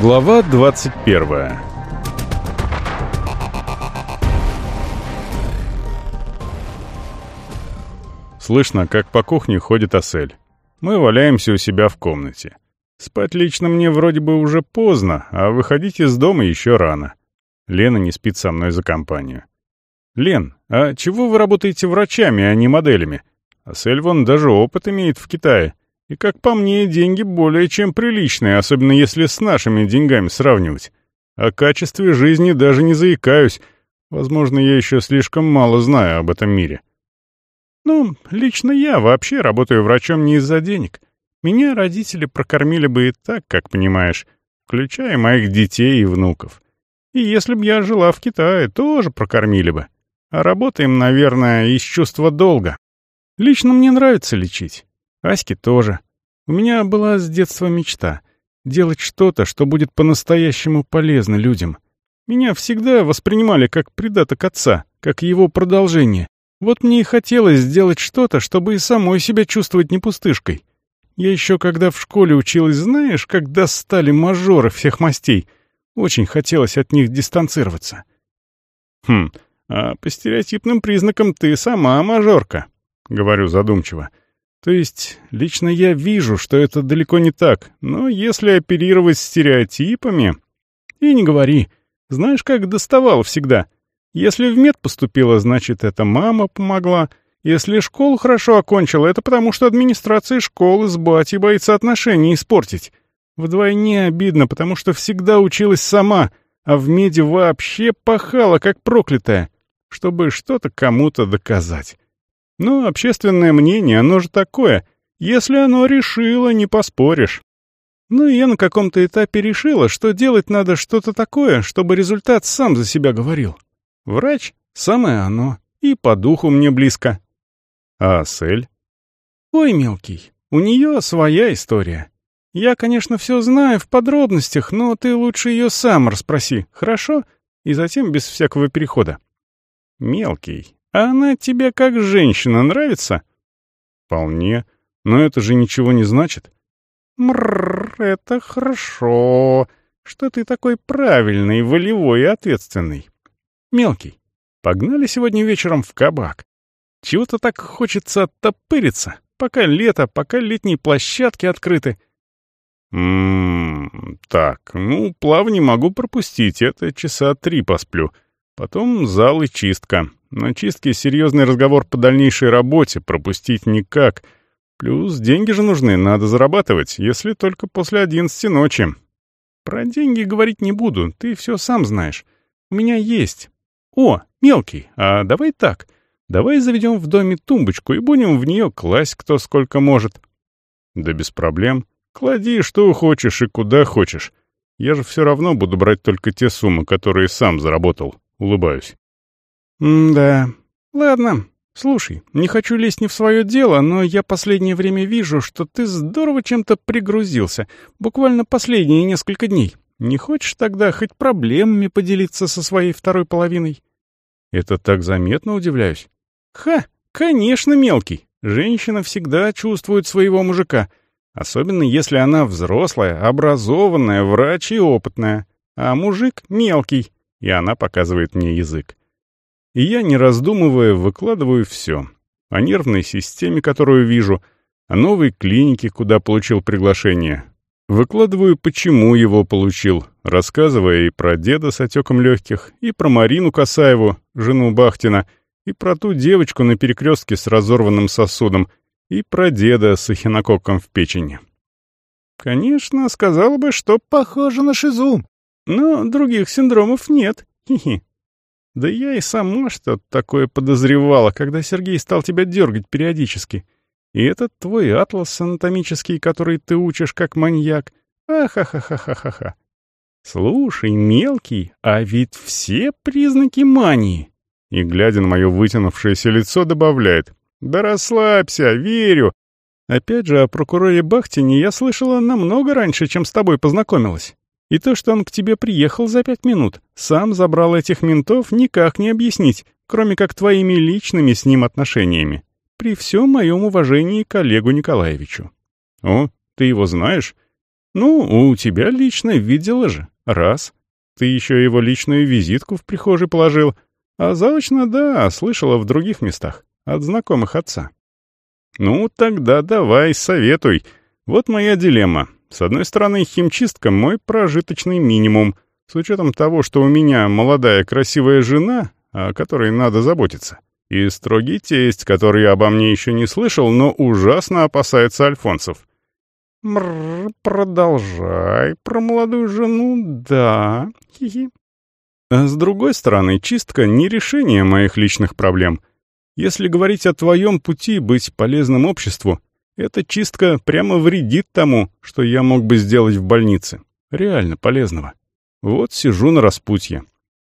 Глава 21 Слышно, как по кухне ходит Асель. Мы валяемся у себя в комнате. Спать лично мне вроде бы уже поздно, а выходить из дома еще рано. Лена не спит со мной за компанию. «Лен, а чего вы работаете врачами, а не моделями? Асель вон даже опыт имеет в Китае. И, как по мне, деньги более чем приличные, особенно если с нашими деньгами сравнивать. О качестве жизни даже не заикаюсь. Возможно, я еще слишком мало знаю об этом мире. Ну, лично я вообще работаю врачом не из-за денег. Меня родители прокормили бы и так, как понимаешь, включая моих детей и внуков. И если б я жила в Китае, тоже прокормили бы. А работаем, наверное, из чувства долга. Лично мне нравится лечить. Аське тоже. У меня была с детства мечта — делать что-то, что будет по-настоящему полезно людям. Меня всегда воспринимали как придаток отца, как его продолжение. Вот мне и хотелось сделать что-то, чтобы и самой себя чувствовать не пустышкой. Я еще когда в школе училась, знаешь, как достали мажоры всех мастей. Очень хотелось от них дистанцироваться. Хм, а по стереотипным признакам ты сама мажорка, — говорю задумчиво. То есть, лично я вижу, что это далеко не так, но если оперировать стереотипами... И не говори. Знаешь, как доставал всегда? Если в мед поступила, значит, это мама помогла. Если школу хорошо окончила, это потому что администрация школы с батей боится отношений испортить. Вдвойне обидно, потому что всегда училась сама, а в меди вообще пахала, как проклятая, чтобы что-то кому-то доказать. Но общественное мнение, оно же такое. Если оно решило, не поспоришь. Ну и я на каком-то этапе решила, что делать надо что-то такое, чтобы результат сам за себя говорил. Врач — самое оно, и по духу мне близко. А Сель? Ой, мелкий, у нее своя история. Я, конечно, все знаю в подробностях, но ты лучше ее сам расспроси, хорошо? И затем без всякого перехода. Мелкий, а она тебе как женщина нравится? Вполне. Но это же ничего не значит. Мрррр, это хорошо, что ты такой правильный, волевой и ответственный. Мелкий, погнали сегодня вечером в кабак. Чего-то так хочется оттопыриться, пока лето, пока летние площадки открыты. Ммм, так, ну, плавни могу пропустить, это часа три посплю. Потом зал и чистка. На чистке серьезный разговор по дальнейшей работе, пропустить никак. Плюс деньги же нужны, надо зарабатывать, если только после одиннадцати ночи. Про деньги говорить не буду, ты все сам знаешь. У меня есть. О, мелкий, а давай так. Давай заведем в доме тумбочку и будем в нее класть кто сколько может. Да без проблем. Клади что хочешь и куда хочешь. Я же все равно буду брать только те суммы, которые сам заработал. Улыбаюсь. «Да. Ладно. Слушай, не хочу лезть не в свое дело, но я последнее время вижу, что ты здорово чем-то пригрузился. Буквально последние несколько дней. Не хочешь тогда хоть проблемами поделиться со своей второй половиной?» «Это так заметно, удивляюсь». «Ха! Конечно, мелкий. Женщина всегда чувствует своего мужика. Особенно если она взрослая, образованная, врач и опытная. А мужик мелкий, и она показывает мне язык. И я, не раздумывая, выкладываю все. О нервной системе, которую вижу, о новой клинике, куда получил приглашение. Выкладываю, почему его получил, рассказывая и про деда с отеком легких, и про Марину Касаеву, жену Бахтина, и про ту девочку на перекрестке с разорванным сосудом, и про деда с эхинококком в печени. Конечно, сказала бы, что похоже на шизу, но других синдромов нет. Хи-хи. Да я и сама что-то такое подозревала, когда Сергей стал тебя дергать периодически. И этот твой атлас анатомический, который ты учишь как маньяк. Ахахахахаха. Слушай, мелкий, а ведь все признаки мании. И, глядя на мое вытянувшееся лицо, добавляет. Да расслабься, верю. Опять же, о прокуроре Бахтине я слышала намного раньше, чем с тобой познакомилась. И то, что он к тебе приехал за пять минут, сам забрал этих ментов, никак не объяснить, кроме как твоими личными с ним отношениями. При всем моем уважении к Олегу Николаевичу. О, ты его знаешь? Ну, у тебя лично видела же. Раз. Ты еще его личную визитку в прихожей положил. А заочно, да, слышала в других местах. От знакомых отца. Ну, тогда давай, советуй. Вот моя дилемма. С одной стороны, химчистка — мой прожиточный минимум, с учетом того, что у меня молодая красивая жена, о которой надо заботиться, и строгий тесть, который обо мне еще не слышал, но ужасно опасается альфонсов. Мррр, продолжай. Про молодую жену, да. Хи-хи. А с другой стороны, чистка не решение моих личных проблем. Если говорить о твоем пути быть полезным обществу, эта чистка прямо вредит тому, что я мог бы сделать в больнице. Реально полезного. Вот сижу на распутье.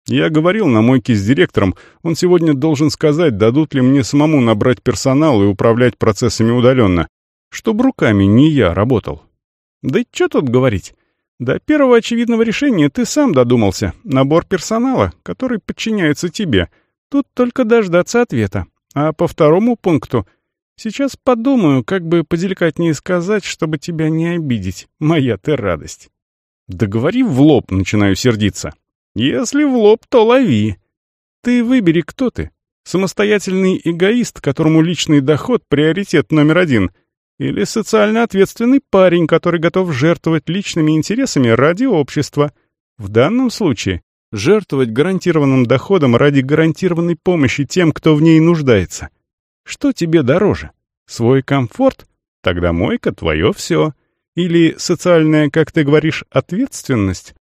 Я говорил на мойке с директором, он сегодня должен сказать, дадут ли мне самому набрать персонал и управлять процессами удаленно чтоб руками не я работал. Да и что тут говорить? До первого очевидного решения ты сам додумался. Набор персонала, который подчиняется тебе. Тут только дождаться ответа. А по второму пункту... Сейчас подумаю, как бы поделикатнее сказать, чтобы тебя не обидеть. Моя ты радость. Да в лоб, начинаю сердиться. Если в лоб, то лови. Ты выбери, кто ты. Самостоятельный эгоист, которому личный доход — приоритет номер один — или социально ответственный парень, который готов жертвовать личными интересами ради общества. В данном случае жертвовать гарантированным доходом ради гарантированной помощи тем, кто в ней нуждается. Что тебе дороже? Свой комфорт? Тогда мойка — твое все. Или социальная, как ты говоришь, ответственность?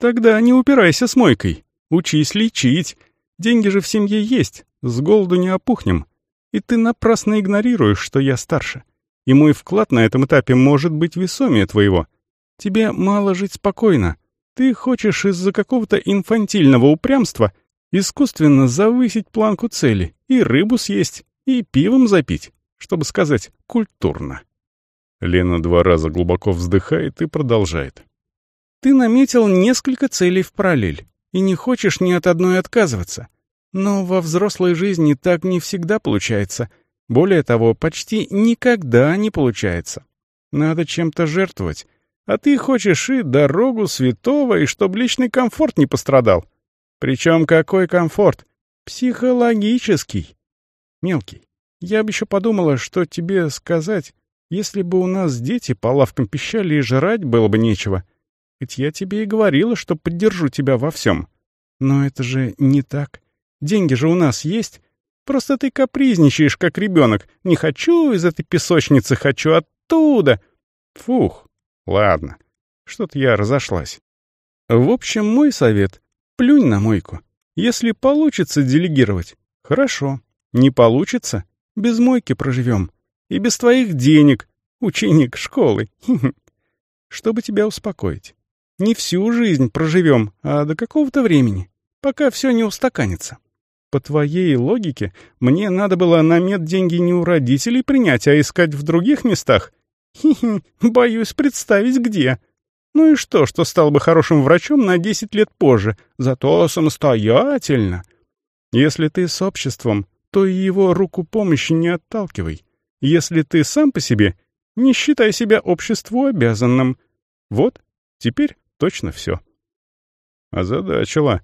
Тогда не упирайся с мойкой. Учись лечить. Деньги же в семье есть, с голоду не опухнем. И ты напрасно игнорируешь, что я старше и мой вклад на этом этапе может быть весомее твоего. Тебе мало жить спокойно. Ты хочешь из-за какого-то инфантильного упрямства искусственно завысить планку цели и рыбу съесть, и пивом запить, чтобы сказать культурно. Лена два раза глубоко вздыхает и продолжает. Ты наметил несколько целей в параллель и не хочешь ни от одной отказываться. Но во взрослой жизни так не всегда получается — более того, почти никогда не получается. Надо чем-то жертвовать. А ты хочешь и дорогу святого, и чтобы личный комфорт не пострадал. Причем какой комфорт? Психологический. Мелкий. Я бы еще подумала, что тебе сказать, если бы у нас дети по лавкам пищали и жрать было бы нечего. Ведь я тебе и говорила, что поддержу тебя во всем. Но это же не так. Деньги же у нас есть, Просто ты капризничаешь, как ребенок. Не хочу из этой песочницы, хочу оттуда. Фух, ладно. Что-то я разошлась. В общем, мой совет — плюнь на мойку. Если получится делегировать, хорошо. Не получится — без мойки проживем. И без твоих денег, ученик школы. Чтобы тебя успокоить. Не всю жизнь проживем, а до какого-то времени, пока все не устаканится. По твоей логике, мне надо было на мед деньги не у родителей принять, а искать в других местах? Хи-хи, боюсь представить, где. Ну и что, что стал бы хорошим врачом на 10 лет позже, зато самостоятельно. Если ты с обществом, то и его руку помощи не отталкивай. Если ты сам по себе, не считай себя обществу обязанным. Вот, теперь точно все. Озадачила.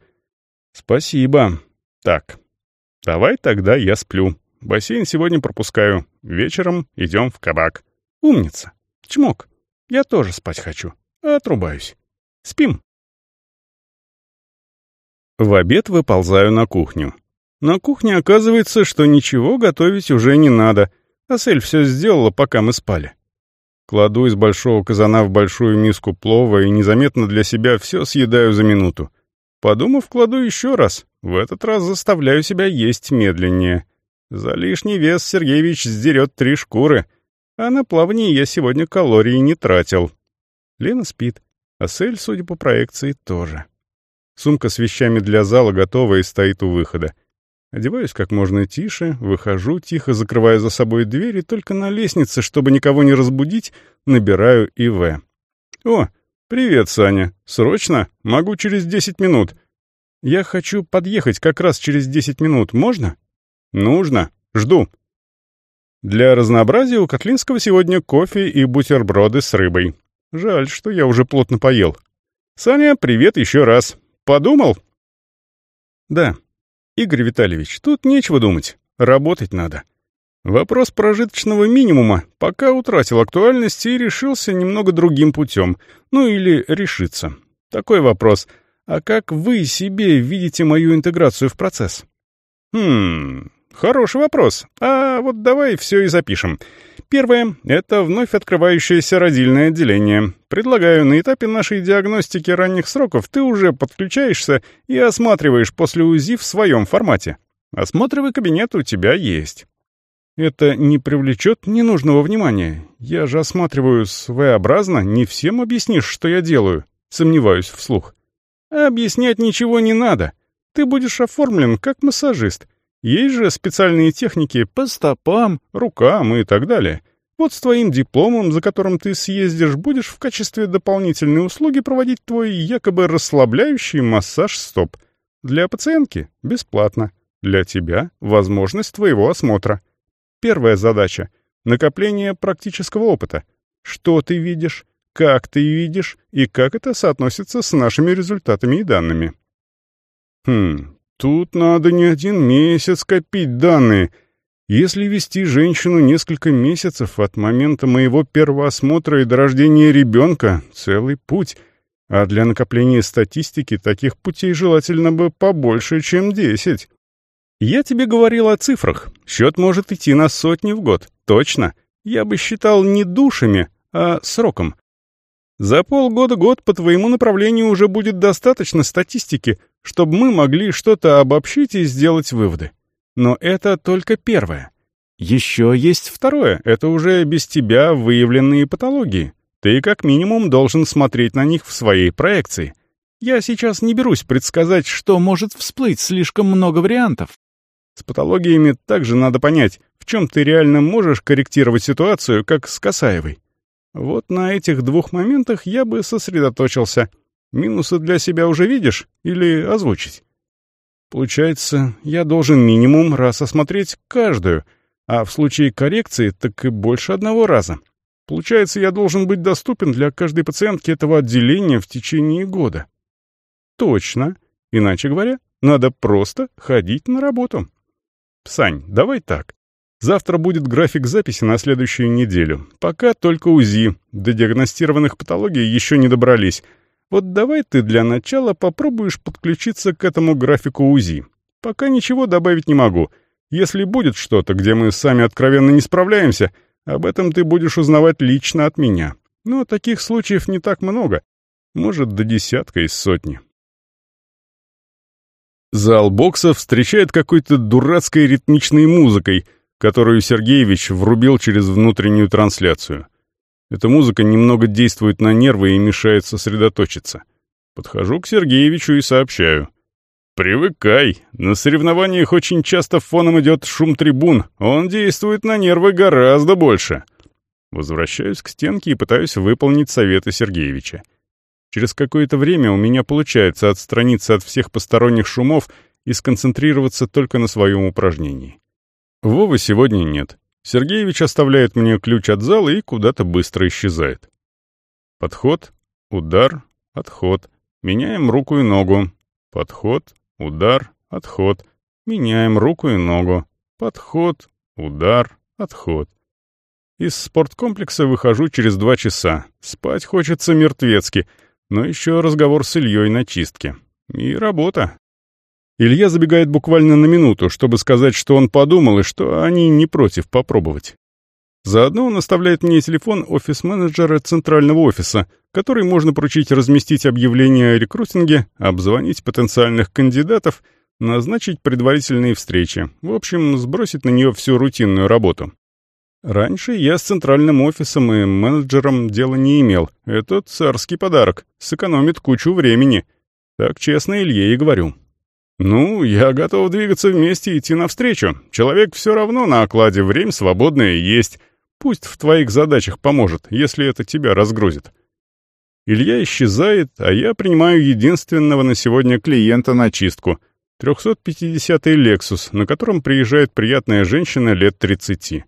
Спасибо. Так, давай тогда я сплю. Бассейн сегодня пропускаю. Вечером идем в кабак. Умница. Чмок. Я тоже спать хочу. Отрубаюсь. Спим. В обед выползаю на кухню. На кухне оказывается, что ничего готовить уже не надо. Асель все сделала, пока мы спали. Кладу из большого казана в большую миску плова и незаметно для себя все съедаю за минуту. Подумав, кладу еще раз. В этот раз заставляю себя есть медленнее. За лишний вес Сергеевич сдерет три шкуры, а на плавание я сегодня калорий не тратил. Лена спит, а Сель, судя по проекции, тоже. Сумка с вещами для зала готова и стоит у выхода. Одеваюсь как можно тише, выхожу, тихо закрывая за собой дверь, и только на лестнице, чтобы никого не разбудить, набираю ИВ. «О, привет, Саня. Срочно? Могу через десять минут. «Я хочу подъехать как раз через десять минут. Можно?» «Нужно. Жду». Для разнообразия у Котлинского сегодня кофе и бутерброды с рыбой. Жаль, что я уже плотно поел. Саня, привет еще раз. Подумал? Да. Игорь Витальевич, тут нечего думать. Работать надо. Вопрос прожиточного минимума пока утратил актуальность и решился немного другим путем. Ну или решится. Такой вопрос. А как вы себе видите мою интеграцию в процесс? Хм, хороший вопрос. А вот давай все и запишем. Первое — это вновь открывающееся родильное отделение. Предлагаю, на этапе нашей диагностики ранних сроков ты уже подключаешься и осматриваешь после УЗИ в своем формате. Осмотровый кабинет у тебя есть. Это не привлечет ненужного внимания. Я же осматриваю своеобразно, не всем объяснишь, что я делаю. Сомневаюсь вслух. Объяснять ничего не надо. Ты будешь оформлен как массажист. Есть же специальные техники по стопам, рукам и так далее. Вот с твоим дипломом, за которым ты съездишь, будешь в качестве дополнительной услуги проводить твой якобы расслабляющий массаж стоп. Для пациентки — бесплатно. Для тебя — возможность твоего осмотра. Первая задача — накопление практического опыта. Что ты видишь, как ты видишь и как это соотносится с нашими результатами и данными. Хм, Тут надо не один месяц копить данные. Если вести женщину несколько месяцев от момента моего первого осмотра и до рождения ребенка — целый путь. А для накопления статистики таких путей желательно бы побольше, чем десять. Я тебе говорил о цифрах. Счет может идти на сотни в год. Точно. Я бы считал не душами, а сроком. За полгода-год по твоему направлению уже будет достаточно статистики, чтобы мы могли что-то обобщить и сделать выводы. Но это только первое. Еще есть второе, это уже без тебя выявленные патологии. Ты как минимум должен смотреть на них в своей проекции. Я сейчас не берусь предсказать, что может всплыть, слишком много вариантов. С патологиями также надо понять, в чем ты реально можешь корректировать ситуацию, как с Касаевой. Вот на этих двух моментах я бы сосредоточился — Минусы для себя уже видишь? Или озвучить? Получается, я должен минимум раз осмотреть каждую, а в случае коррекции так и больше одного раза. Получается, я должен быть доступен для каждой пациентки этого отделения в течение года. Точно. Иначе говоря, надо просто ходить на работу. Сань, давай так. Завтра будет график записи на следующую неделю. Пока только УЗИ. До диагностированных патологий еще не добрались — вот давай ты для начала попробуешь подключиться к этому графику УЗИ. Пока ничего добавить не могу. Если будет что-то, где мы сами откровенно не справляемся, об этом ты будешь узнавать лично от меня. Но таких случаев не так много. Может, до десятка из сотни. Зал бокса встречает какой-то дурацкой ритмичной музыкой, которую Сергеевич врубил через внутреннюю трансляцию. Эта музыка немного действует на нервы и мешает сосредоточиться. Подхожу к Сергеевичу и сообщаю. «Привыкай. На соревнованиях очень часто фоном идет шум трибун. Он действует на нервы гораздо больше». Возвращаюсь к стенке и пытаюсь выполнить советы Сергеевича. Через какое-то время у меня получается отстраниться от всех посторонних шумов и сконцентрироваться только на своем упражнении. Вовы сегодня нет. Сергеевич оставляет мне ключ от зала и куда-то быстро исчезает. Подход, удар, отход. Меняем руку и ногу. Подход, удар, отход. Меняем руку и ногу. Подход, удар, отход. Из спорткомплекса выхожу через два часа. Спать хочется мертвецки, но еще разговор с Ильей на чистке. И работа. Илья забегает буквально на минуту, чтобы сказать, что он подумал и что они не против попробовать. Заодно он оставляет мне телефон офис-менеджера центрального офиса, который можно поручить разместить объявление о рекрутинге, обзвонить потенциальных кандидатов, назначить предварительные встречи, в общем, сбросить на нее всю рутинную работу. Раньше я с центральным офисом и менеджером дела не имел. Это царский подарок, сэкономит кучу времени. Так честно Илье и говорю. «Ну, я готов двигаться вместе и идти навстречу. Человек все равно на окладе, время свободное есть. Пусть в твоих задачах поможет, если это тебя разгрузит». Илья исчезает, а я принимаю единственного на сегодня клиента на чистку. 350-й «Лексус», на котором приезжает приятная женщина лет 30.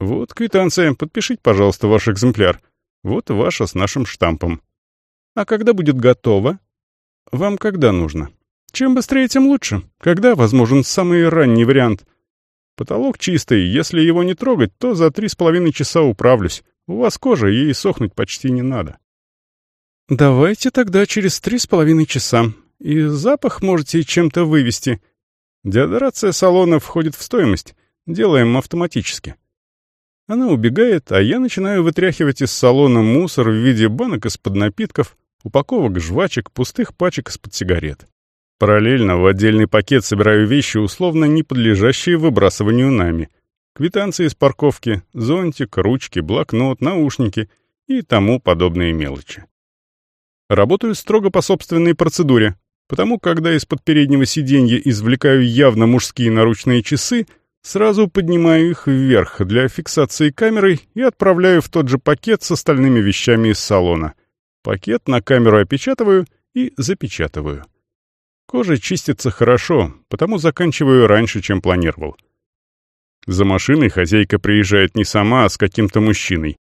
«Вот квитанция. Подпишите, пожалуйста, ваш экземпляр». Вот ваша с нашим штампом. А когда будет готово? Вам когда нужно? Чем быстрее, тем лучше. Когда возможен самый ранний вариант? Потолок чистый, если его не трогать, то за три с половиной часа управлюсь. У вас кожа, ей сохнуть почти не надо. Давайте тогда через три с половиной часа. И запах можете чем-то вывести. Деодорация салона входит в стоимость. Делаем автоматически. Она убегает, а я начинаю вытряхивать из салона мусор в виде банок из-под напитков, упаковок жвачек, пустых пачек из-под сигарет. Параллельно в отдельный пакет собираю вещи, условно не подлежащие выбрасыванию нами. Квитанции из парковки, зонтик, ручки, блокнот, наушники и тому подобные мелочи. Работаю строго по собственной процедуре, Потому, когда из-под переднего сиденья извлекаю явно мужские наручные часы, сразу поднимаю их вверх для фиксации камерой и отправляю в тот же пакет с остальными вещами из салона. Пакет на камеру опечатываю и запечатываю. Кожа чистится хорошо, потому заканчиваю раньше, чем планировал. За машиной хозяйка приезжает не сама, а с каким-то мужчиной.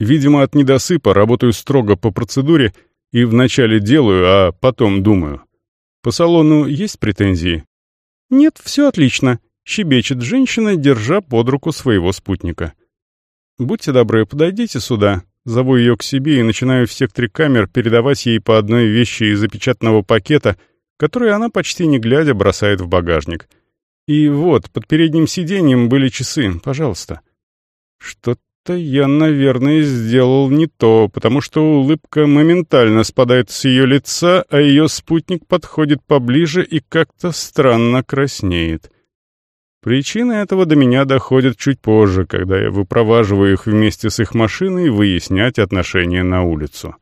Видимо, от недосыпа работаю строго по процедуре и вначале делаю, а потом думаю. По салону есть претензии? Нет, все отлично, щебечет женщина, держа под руку своего спутника. Будьте добры, подойдите сюда. Зову ее к себе и начинаю в секторе камер передавать ей по одной вещи из запечатанного пакета, который она почти не глядя бросает в багажник. И вот, под передним сиденьем были часы, пожалуйста. Что это я, наверное, сделал не то, потому что улыбка моментально спадает с ее лица, а ее спутник подходит поближе и как-то странно краснеет. Причина этого до меня доходит чуть позже, когда я выпроваживаю их вместе с их машиной выяснять отношения на улицу.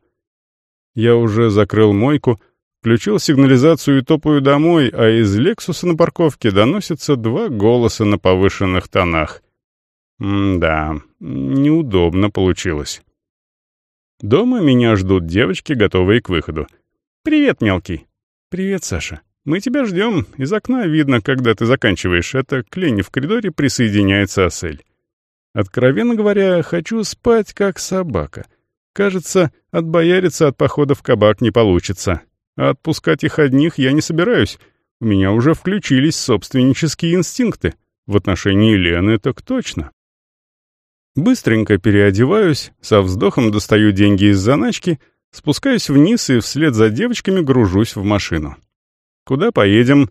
Я уже закрыл мойку, включил сигнализацию и топаю домой, а из «Лексуса» на парковке доносятся два голоса на повышенных тонах. М-да, неудобно получилось. Дома меня ждут девочки, готовые к выходу. «Привет, мелкий». «Привет, Саша. Мы тебя ждем. Из окна видно, когда ты заканчиваешь. Это к Лене в коридоре присоединяется Асель. Откровенно говоря, хочу спать, как собака. Кажется, отбояриться от похода в кабак не получится. А отпускать их одних я не собираюсь. У меня уже включились собственнические инстинкты. В отношении Лены так точно. Быстренько переодеваюсь, со вздохом достаю деньги из заначки, спускаюсь вниз и вслед за девочками гружусь в машину. «Куда поедем?»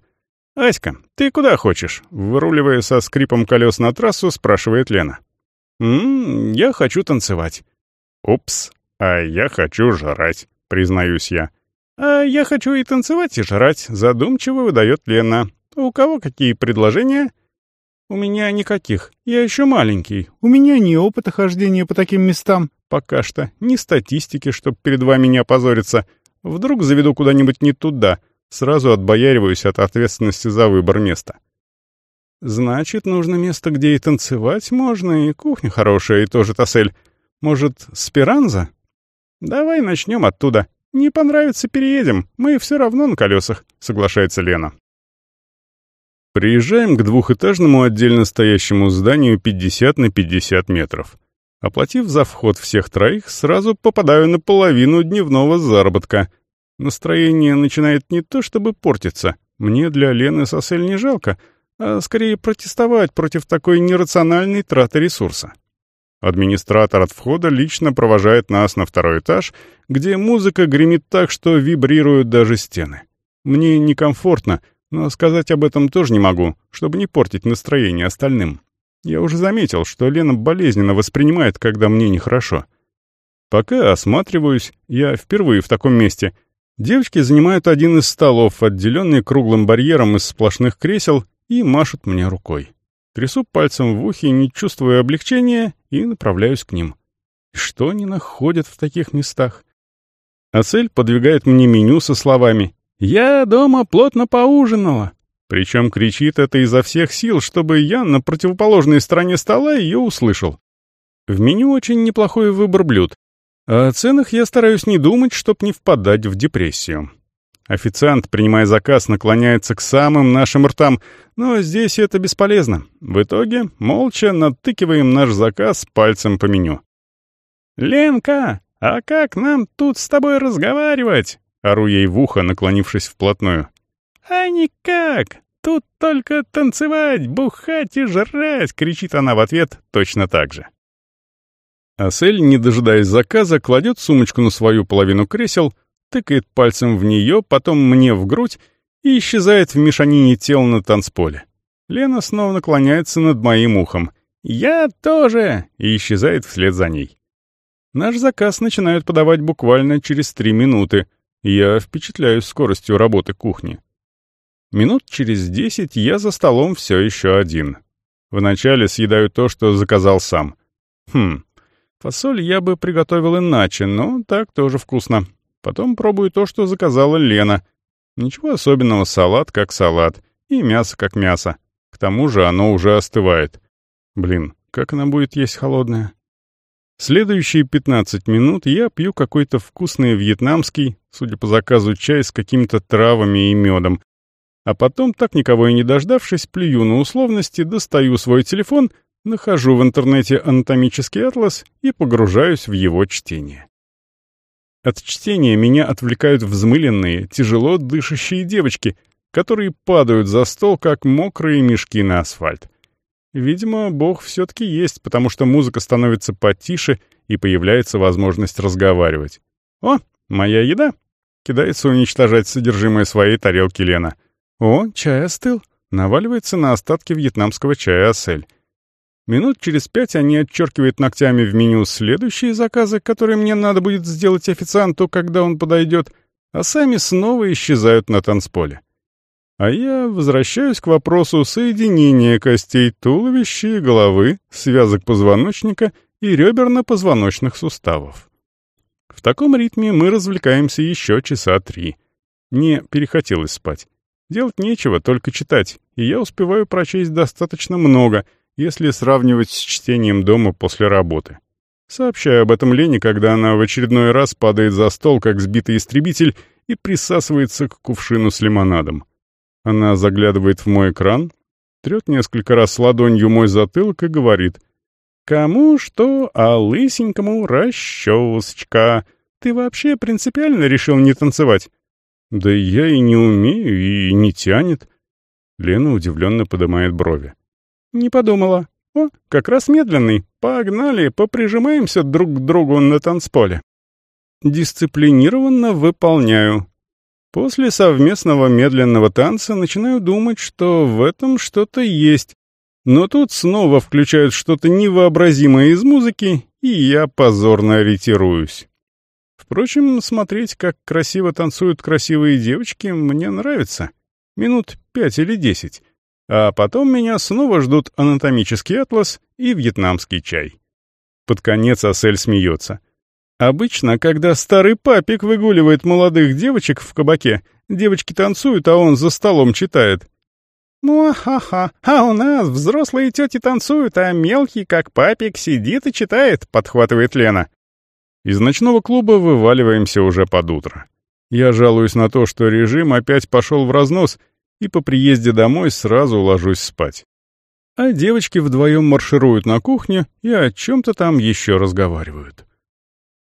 «Аська, ты куда хочешь?» Выруливая со скрипом колес на трассу, спрашивает Лена. «М -м, я хочу танцевать». «Упс, а я хочу жрать», признаюсь я. «А я хочу и танцевать, и жрать», задумчиво выдает Лена. «У кого какие предложения?» «У меня никаких. Я еще маленький. У меня ни опыта хождения по таким местам. Пока что. Ни статистики, чтоб перед вами не опозориться. Вдруг заведу куда-нибудь не туда. Сразу отбояриваюсь от ответственности за выбор места». «Значит, нужно место, где и танцевать можно, и кухня хорошая, и тоже тасель. Может, Спиранза?» «Давай начнем оттуда. Не понравится, переедем. Мы все равно на колесах», — соглашается Лена. Приезжаем к двухэтажному отдельно стоящему зданию 50 на 50 метров. Оплатив за вход всех троих, сразу попадаю на половину дневного заработка. Настроение начинает не то чтобы портиться. Мне для Лены Сосель не жалко, а скорее протестовать против такой нерациональной траты ресурса. Администратор от входа лично провожает нас на второй этаж, где музыка гремит так, что вибрируют даже стены. Мне некомфортно — но сказать об этом тоже не могу, чтобы не портить настроение остальным. Я уже заметил, что Лена болезненно воспринимает, когда мне нехорошо. Пока осматриваюсь, я впервые в таком месте. Девочки занимают один из столов, отделенный круглым барьером из сплошных кресел, и машут мне рукой. Трясу пальцем в ухе, не чувствуя облегчения, и направляюсь к ним. Что они находят в таких местах? Ацель подвигает мне меню со словами «Я дома плотно поужинала». Причем кричит это изо всех сил, чтобы я на противоположной стороне стола ее услышал. В меню очень неплохой выбор блюд. А о ценах я стараюсь не думать, чтоб не впадать в депрессию. Официант, принимая заказ, наклоняется к самым нашим ртам, но здесь это бесполезно. В итоге молча натыкиваем наш заказ пальцем по меню. «Ленка, а как нам тут с тобой разговаривать?» Ору ей в ухо, наклонившись вплотную. «А никак! Тут только танцевать, бухать и жрать!» — кричит она в ответ точно так же. Асель, не дожидаясь заказа, кладет сумочку на свою половину кресел, тыкает пальцем в нее, потом мне в грудь и исчезает в мешанине тел на танцполе. Лена снова наклоняется над моим ухом. «Я тоже!» и исчезает вслед за ней. Наш заказ начинают подавать буквально через три минуты, я впечатляюсь скоростью работы кухни. Минут через десять я за столом все еще один. Вначале съедаю то, что заказал сам. Хм, фасоль я бы приготовил иначе, но так тоже вкусно. Потом пробую то, что заказала Лена. Ничего особенного, салат как салат. И мясо как мясо. К тому же оно уже остывает. Блин, как она будет есть холодное? Следующие 15 минут я пью какой-то вкусный вьетнамский, судя по заказу, чай с какими-то травами и медом. А потом, так никого и не дождавшись, плюю на условности, достаю свой телефон, нахожу в интернете анатомический атлас и погружаюсь в его чтение. От чтения меня отвлекают взмыленные, тяжело дышащие девочки, которые падают за стол, как мокрые мешки на асфальт. Видимо, Бог все-таки есть, потому что музыка становится потише и появляется возможность разговаривать. «О, моя еда!» — кидается уничтожать содержимое своей тарелки Лена. «О, чай остыл!» — наваливается на остатки вьетнамского чая Асель. Минут через пять они отчеркивают ногтями в меню следующие заказы, которые мне надо будет сделать официанту, когда он подойдет, а сами снова исчезают на танцполе. А я возвращаюсь к вопросу соединения костей туловища и головы, связок позвоночника и реберно-позвоночных суставов. В таком ритме мы развлекаемся еще часа три. Мне перехотелось спать. Делать нечего, только читать, и я успеваю прочесть достаточно много, если сравнивать с чтением дома после работы. Сообщаю об этом Лене, когда она в очередной раз падает за стол, как сбитый истребитель, и присасывается к кувшину с лимонадом. Она заглядывает в мой экран, трет несколько раз ладонью мой затылок и говорит. «Кому что, а лысенькому расчесочка. Ты вообще принципиально решил не танцевать?» «Да я и не умею, и не тянет». Лена удивленно поднимает брови. «Не подумала. О, как раз медленный. Погнали, поприжимаемся друг к другу на танцполе». «Дисциплинированно выполняю», После совместного медленного танца начинаю думать, что в этом что-то есть. Но тут снова включают что-то невообразимое из музыки, и я позорно ретируюсь. Впрочем, смотреть, как красиво танцуют красивые девочки, мне нравится. Минут пять или десять. А потом меня снова ждут анатомический атлас и вьетнамский чай. Под конец Асель смеется. Обычно, когда старый папик выгуливает молодых девочек в кабаке, девочки танцуют, а он за столом читает. «Муа-ха-ха, а у нас взрослые тети танцуют, а мелкий, как папик, сидит и читает», — подхватывает Лена. Из ночного клуба вываливаемся уже под утро. Я жалуюсь на то, что режим опять пошел в разнос, и по приезде домой сразу ложусь спать. А девочки вдвоем маршируют на кухню и о чем-то там еще разговаривают.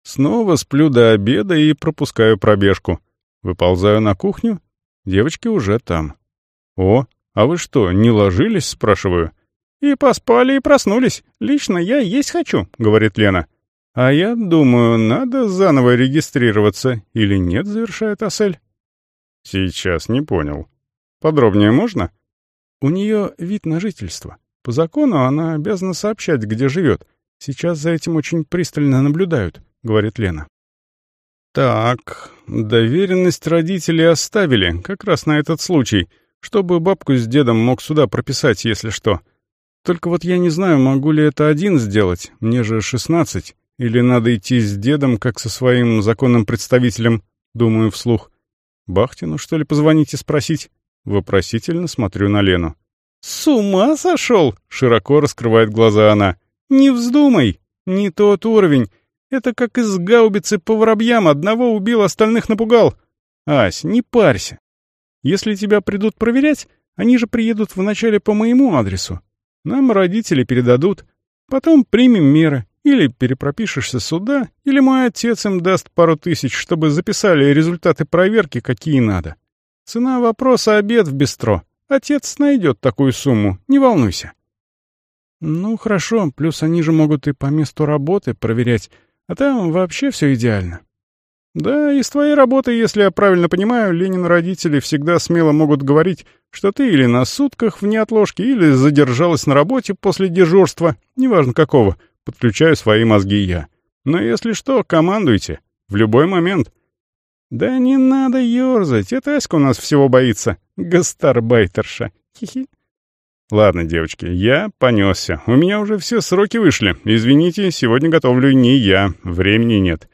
Снова сплю до обеда и пропускаю пробежку. Выползаю на кухню. Девочки уже там. «О, а вы что, не ложились?» — спрашиваю. «И поспали, и проснулись. Лично я есть хочу», — говорит Лена. «А я думаю, надо заново регистрироваться или нет?» — завершает Асель. «Сейчас не понял. Подробнее можно?» «У нее вид на жительство. По закону она обязана сообщать, где живет. Сейчас за этим очень пристально наблюдают говорит Лена. Так, доверенность родителей оставили, как раз на этот случай, чтобы бабку с дедом мог сюда прописать, если что. Только вот я не знаю, могу ли это один сделать, мне же шестнадцать, или надо идти с дедом, как со своим законным представителем, думаю вслух. Бахтину, что ли, позвонить и спросить? Вопросительно смотрю на Лену. «С ума сошел?» — широко раскрывает глаза она. «Не вздумай! Не тот уровень. Это как из гаубицы по воробьям, одного убил, остальных напугал. Ась, не парься. Если тебя придут проверять, они же приедут вначале по моему адресу. Нам родители передадут. Потом примем меры. Или перепропишешься сюда, или мой отец им даст пару тысяч, чтобы записали результаты проверки, какие надо. Цена вопроса — обед в бистро. Отец найдет такую сумму, не волнуйся. Ну, хорошо, плюс они же могут и по месту работы проверять, а там вообще все идеально. Да, из твоей работы, если я правильно понимаю, Ленин родители всегда смело могут говорить, что ты или на сутках в неотложке, или задержалась на работе после дежурства, неважно какого, подключаю свои мозги я. Но если что, командуйте. В любой момент. Да не надо ерзать, это Аська у нас всего боится. Гастарбайтерша. Хи-хи. Ладно, девочки, я понесся. У меня уже все сроки вышли. Извините, сегодня готовлю не я, времени нет.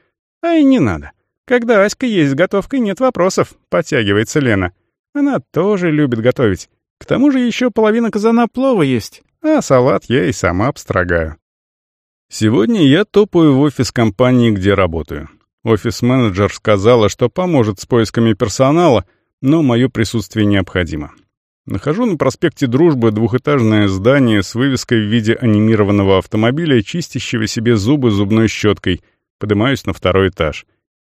Ай, не надо. Когда Аська есть с готовкой, нет вопросов, подтягивается Лена. Она тоже любит готовить. К тому же еще половина казана плова есть, а салат я и сама обстрогаю. Сегодня я топаю в офис компании, где работаю. Офис-менеджер сказала, что поможет с поисками персонала, но мое присутствие необходимо. Нахожу на проспекте Дружбы двухэтажное здание с вывеской в виде анимированного автомобиля, чистящего себе зубы зубной щеткой. Поднимаюсь на второй этаж.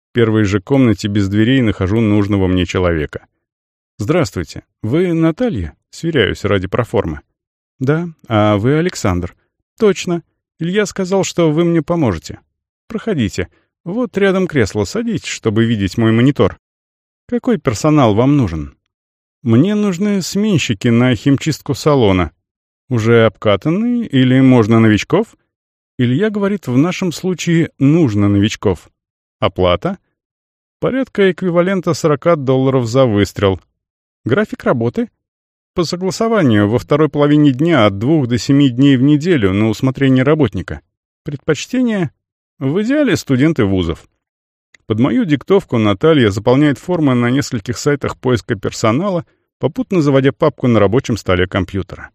В первой же комнате без дверей нахожу нужного мне человека. «Здравствуйте. Вы Наталья?» Сверяюсь ради проформы. «Да. А вы Александр?» «Точно. Илья сказал, что вы мне поможете. Проходите. Вот рядом кресло садитесь, чтобы видеть мой монитор. Какой персонал вам нужен? Мне нужны сменщики на химчистку салона. Уже обкатанные или можно новичков? Илья говорит, в нашем случае нужно новичков. Оплата? Порядка эквивалента 40 долларов за выстрел. График работы? По согласованию, во второй половине дня от двух до семи дней в неделю на усмотрение работника. Предпочтение? В идеале студенты вузов. Под мою диктовку Наталья заполняет формы на нескольких сайтах поиска персонала, попутно заводя папку на рабочем столе компьютера.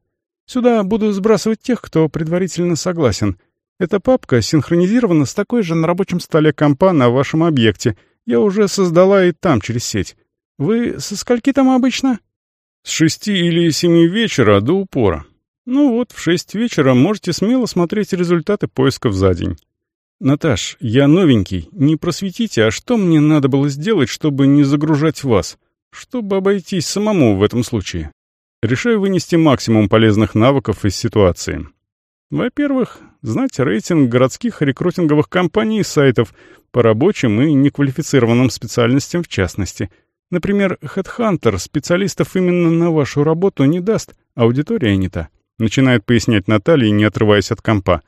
Сюда буду сбрасывать тех, кто предварительно согласен. Эта папка синхронизирована с такой же на рабочем столе компа на вашем объекте. Я уже создала и там через сеть. Вы со скольки там обычно? С шести или семи вечера до упора. Ну вот, в шесть вечера можете смело смотреть результаты поисков за день. Наташ, я новенький, не просветите, а что мне надо было сделать, чтобы не загружать вас? Чтобы обойтись самому в этом случае? Решаю вынести максимум полезных навыков из ситуации. Во-первых, знать рейтинг городских рекрутинговых компаний и сайтов по рабочим и неквалифицированным специальностям в частности — Например, HeadHunter специалистов именно на вашу работу не даст, аудитория не та. Начинает пояснять Наталья, не отрываясь от компа.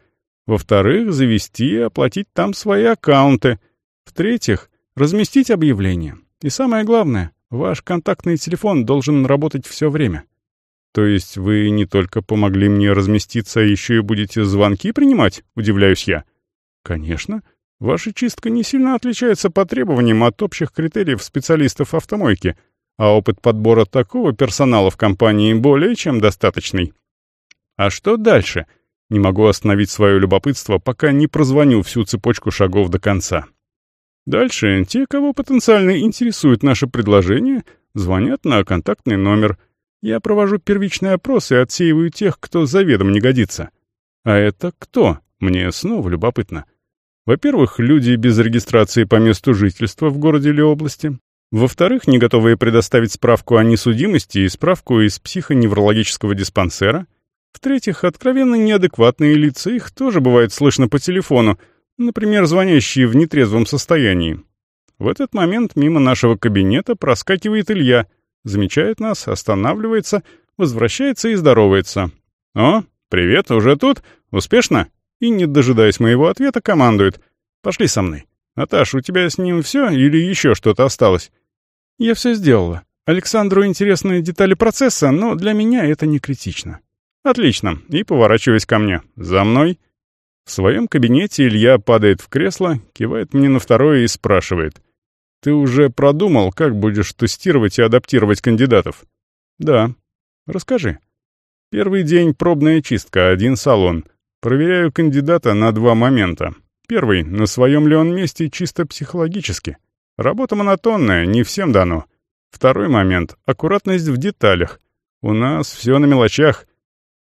Во-вторых, завести и оплатить там свои аккаунты. В-третьих, разместить объявление. И самое главное, ваш контактный телефон должен работать все время. То есть вы не только помогли мне разместиться, а еще и будете звонки принимать, удивляюсь я. Конечно. Ваша чистка не сильно отличается по требованиям от общих критериев специалистов автомойки, а опыт подбора такого персонала в компании более чем достаточный. А что дальше? Не могу остановить свое любопытство, пока не прозвоню всю цепочку шагов до конца. Дальше те, кого потенциально интересует наше предложение, звонят на контактный номер. Я провожу первичный опрос и отсеиваю тех, кто заведомо не годится. А это кто? Мне снова любопытно. Во-первых, люди без регистрации по месту жительства в городе или области. Во-вторых, не готовые предоставить справку о несудимости и справку из психоневрологического диспансера. В-третьих, откровенно неадекватные лица, их тоже бывает слышно по телефону, например, звонящие в нетрезвом состоянии. В этот момент мимо нашего кабинета проскакивает Илья, замечает нас, останавливается, возвращается и здоровается. «О, привет, уже тут? Успешно?» и, не дожидаясь моего ответа, командует. «Пошли со мной. Наташ, у тебя с ним все или еще что-то осталось?» «Я все сделала. Александру интересны детали процесса, но для меня это не критично». «Отлично». И поворачиваясь ко мне. «За мной». В своем кабинете Илья падает в кресло, кивает мне на второе и спрашивает. «Ты уже продумал, как будешь тестировать и адаптировать кандидатов?» «Да». «Расскажи». Первый день — пробная чистка, один салон — Проверяю кандидата на два момента. Первый, на своем ли он месте чисто психологически. Работа монотонная, не всем дано. Второй момент — аккуратность в деталях. У нас все на мелочах.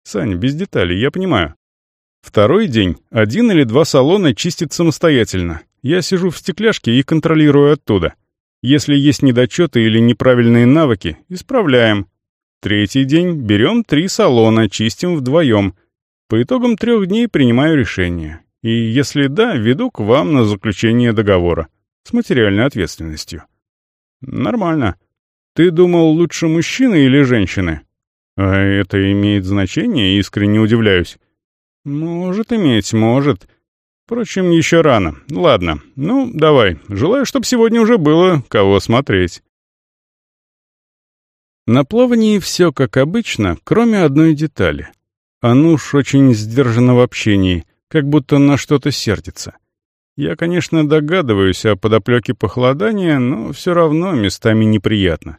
Сань, без деталей, я понимаю. Второй день один или два салона чистит самостоятельно. Я сижу в стекляшке и контролирую оттуда. Если есть недочеты или неправильные навыки, исправляем. Третий день берем три салона, чистим вдвоем. По итогам трех дней принимаю решение. И если да, веду к вам на заключение договора. С материальной ответственностью. Нормально. Ты думал, лучше мужчины или женщины? А это имеет значение, искренне удивляюсь. Может иметь, может. Впрочем, еще рано. Ладно, ну, давай. Желаю, чтобы сегодня уже было кого смотреть. На плавании все как обычно, кроме одной детали. Ануш очень сдержана в общении, как будто на что-то сердится. Я, конечно, догадываюсь о подоплеке похолодания, но все равно местами неприятно.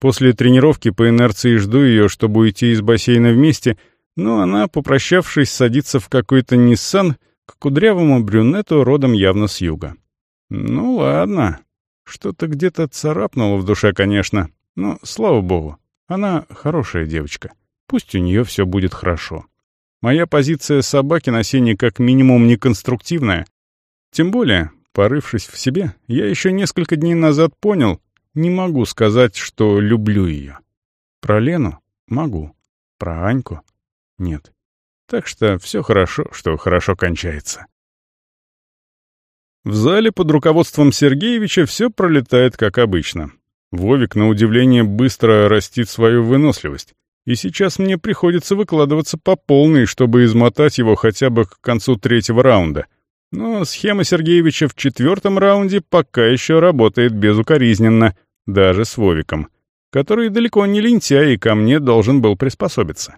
После тренировки по инерции жду ее, чтобы уйти из бассейна вместе, но она, попрощавшись, садится в какой-то Ниссан к кудрявому брюнету родом явно с юга. Ну ладно, что-то где-то царапнуло в душе, конечно, но, слава богу, она хорошая девочка. Пусть у нее все будет хорошо. Моя позиция собаки на сене как минимум неконструктивная. Тем более, порывшись в себе, я еще несколько дней назад понял, не могу сказать, что люблю ее. Про Лену могу, про Аньку нет. Так что все хорошо, что хорошо кончается. В зале под руководством Сергеевича все пролетает как обычно. Вовик, на удивление, быстро растит свою выносливость. И сейчас мне приходится выкладываться по полной, чтобы измотать его хотя бы к концу третьего раунда. Но схема Сергеевича в четвертом раунде пока еще работает безукоризненно, даже с Вовиком, который далеко не лентяй и ко мне должен был приспособиться.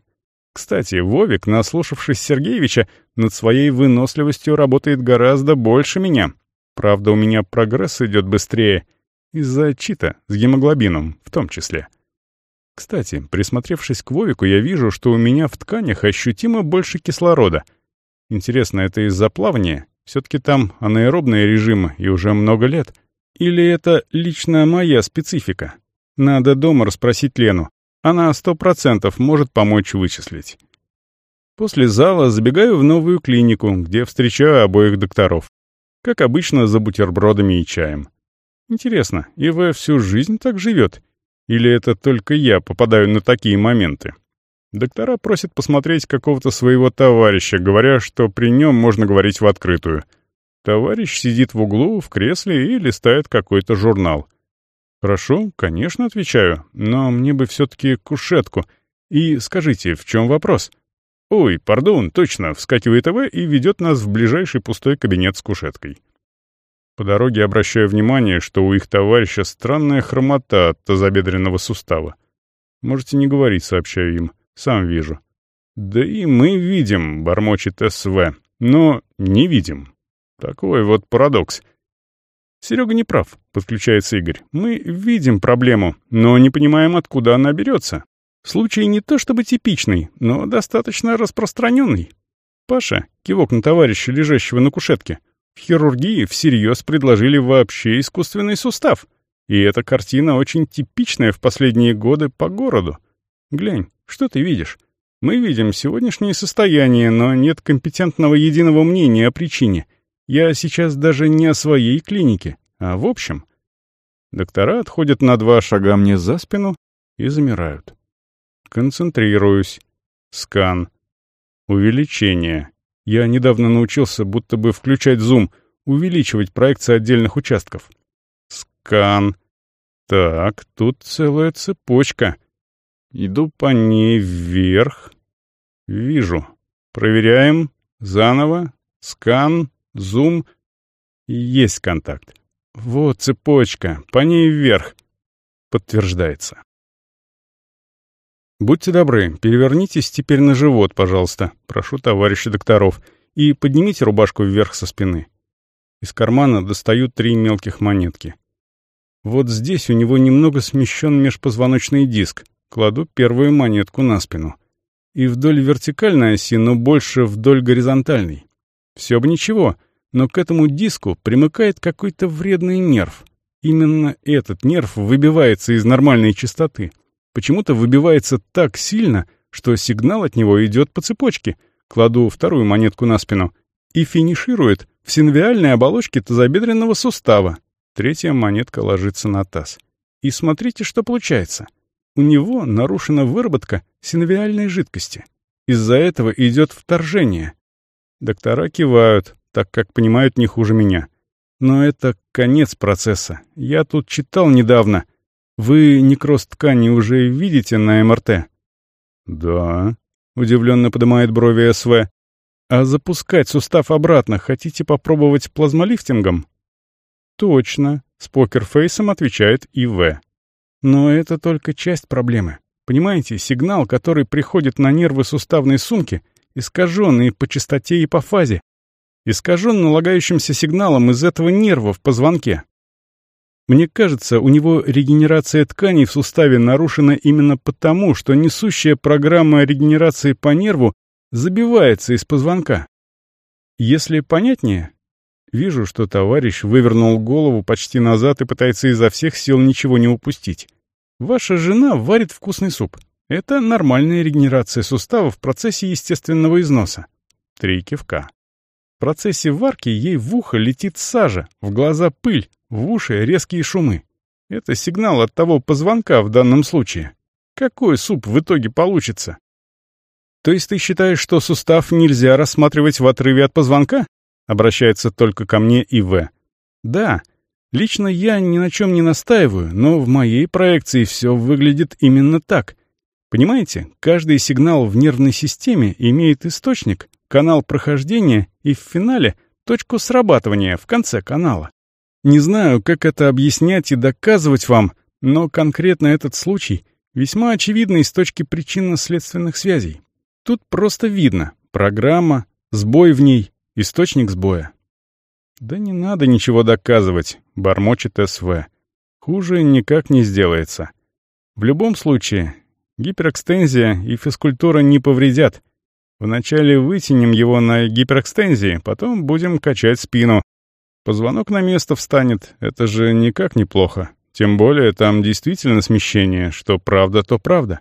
Кстати, Вовик, наслушавшись Сергеевича, над своей выносливостью работает гораздо больше меня. Правда, у меня прогресс идет быстрее, из-за чита с гемоглобином в том числе. Кстати, присмотревшись к Вовику, я вижу, что у меня в тканях ощутимо больше кислорода. Интересно, это из-за плавания? Все-таки там анаэробные режимы и уже много лет. Или это лично моя специфика? Надо дома расспросить Лену. Она сто процентов может помочь вычислить. После зала забегаю в новую клинику, где встречаю обоих докторов. Как обычно, за бутербродами и чаем. Интересно, ИВ всю жизнь так живет? Или это только я попадаю на такие моменты? Доктора просят посмотреть какого-то своего товарища, говоря, что при нем можно говорить в открытую. Товарищ сидит в углу, в кресле и листает какой-то журнал. «Хорошо, конечно, отвечаю, но мне бы все-таки кушетку. И скажите, в чем вопрос?» «Ой, пардон, точно», — вскакивает ИВ и ведет нас в ближайший пустой кабинет с кушеткой. По дороге обращаю внимание, что у их товарища странная хромота от тазобедренного сустава. Можете не говорить, сообщаю им, сам вижу. «Да и мы видим», — бормочет СВ, — «но не видим». Такой вот парадокс — «Серега не прав», — подключается Игорь. «Мы видим проблему, но не понимаем, откуда она берется. Случай не то чтобы типичный, но достаточно распространенный. Паша, кивок на товарища, лежащего на кушетке, в хирургии всерьез предложили вообще искусственный сустав. И эта картина очень типичная в последние годы по городу. Глянь, что ты видишь? Мы видим сегодняшнее состояние, но нет компетентного единого мнения о причине — я сейчас даже не о своей клинике, а в общем. Доктора отходят на два шага мне за спину и замирают. Концентрируюсь. Скан. Увеличение. Я недавно научился будто бы включать зум, увеличивать проекции отдельных участков. Скан. Так, тут целая цепочка. Иду по ней вверх. Вижу. Проверяем. Заново. Скан. Зум. Есть контакт. Вот цепочка, по ней вверх. Подтверждается. «Будьте добры, перевернитесь теперь на живот, пожалуйста, прошу товарища докторов, и поднимите рубашку вверх со спины». Из кармана достают три мелких монетки. Вот здесь у него немного смещен межпозвоночный диск. Кладу первую монетку на спину. И вдоль вертикальной оси, но больше вдоль горизонтальной. Все бы ничего, но к этому диску примыкает какой-то вредный нерв. Именно этот нерв выбивается из нормальной частоты. Почему-то выбивается так сильно, что сигнал от него идет по цепочке, кладу вторую монетку на спину, и финиширует в синвиальной оболочке тазобедренного сустава. Третья монетка ложится на таз. И смотрите, что получается. У него нарушена выработка синовиальной жидкости. Из-за этого идет вторжение. Доктора кивают, так как понимают не хуже меня. Но это конец процесса. Я тут читал недавно. Вы некроз ткани уже видите на МРТ? Да, удивленно поднимает брови СВ. А запускать сустав обратно хотите попробовать плазмолифтингом? Точно, с покерфейсом отвечает ИВ. Но это только часть проблемы. Понимаете, сигнал, который приходит на нервы суставной сумки, искаженный по частоте и по фазе, искажен налагающимся сигналом из этого нерва в позвонке. Мне кажется, у него регенерация тканей в суставе нарушена именно потому, что несущая программа регенерации по нерву забивается из позвонка. Если понятнее, вижу, что товарищ вывернул голову почти назад и пытается изо всех сил ничего не упустить. Ваша жена варит вкусный суп. Это нормальная регенерация сустава в процессе естественного износа. Три кивка. В процессе варки ей в ухо летит сажа, в глаза пыль, в уши резкие шумы. Это сигнал от того позвонка в данном случае. Какой суп в итоге получится? То есть ты считаешь, что сустав нельзя рассматривать в отрыве от позвонка? Обращается только ко мне и В. Да, лично я ни на чем не настаиваю, но в моей проекции все выглядит именно так. Понимаете, каждый сигнал в нервной системе имеет источник, канал прохождения и в финале точку срабатывания в конце канала. Не знаю, как это объяснять и доказывать вам, но конкретно этот случай весьма очевидный с точки причинно-следственных связей. Тут просто видно программа, сбой в ней, источник сбоя. «Да не надо ничего доказывать», — бормочет СВ. «Хуже никак не сделается. В любом случае, гиперэкстензия и физкультура не повредят. Вначале вытянем его на гиперэкстензии, потом будем качать спину. Позвонок на место встанет, это же никак неплохо. Тем более там действительно смещение, что правда, то правда.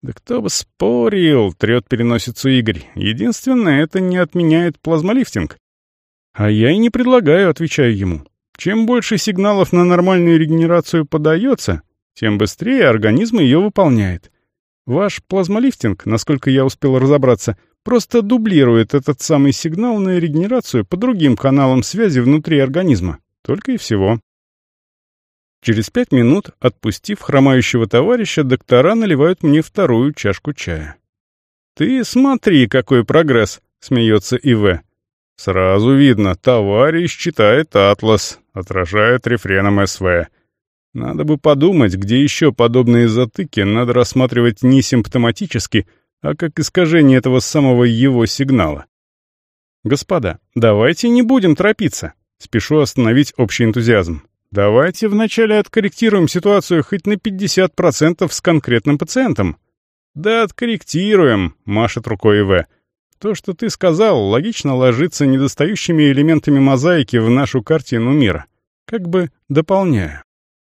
Да кто бы спорил, трет переносицу Игорь. Единственное, это не отменяет плазмолифтинг. А я и не предлагаю, отвечаю ему. Чем больше сигналов на нормальную регенерацию подается, тем быстрее организм ее выполняет. Ваш плазмолифтинг, насколько я успел разобраться, просто дублирует этот самый сигнал на регенерацию по другим каналам связи внутри организма. Только и всего. Через пять минут, отпустив хромающего товарища, доктора наливают мне вторую чашку чая. «Ты смотри, какой прогресс!» — смеется ИВ. «Сразу видно, товарищ читает атлас, отражает рефреном СВ. Надо бы подумать, где еще подобные затыки надо рассматривать не симптоматически, а как искажение этого самого его сигнала. Господа, давайте не будем торопиться. Спешу остановить общий энтузиазм. Давайте вначале откорректируем ситуацию хоть на 50% с конкретным пациентом. Да откорректируем, машет рукой В. То, что ты сказал, логично ложится недостающими элементами мозаики в нашу картину мира. Как бы дополняя.